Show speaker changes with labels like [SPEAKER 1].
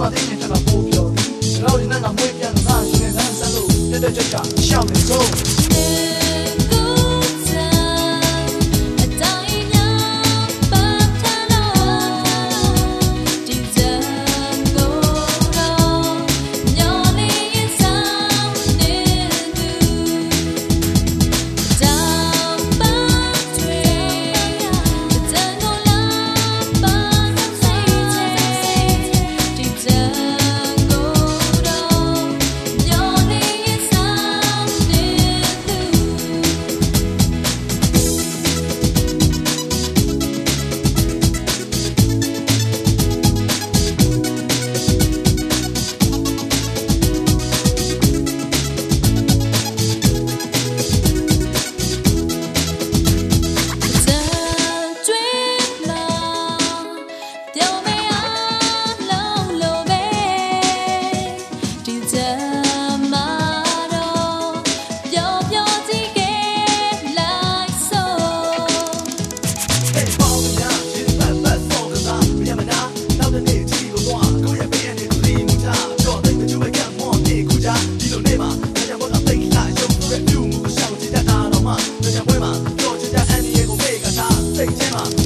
[SPEAKER 1] တော့အသိဉာဏ်ထက်မှာပို့ပြောပြီးကျွန်တော်ဒီနေ့ကမွေးပြန်တာရှင်နေစမ်းစမ်းလို့တက်တက်ကြွကြွရှောက်နေဆုံး 在一吧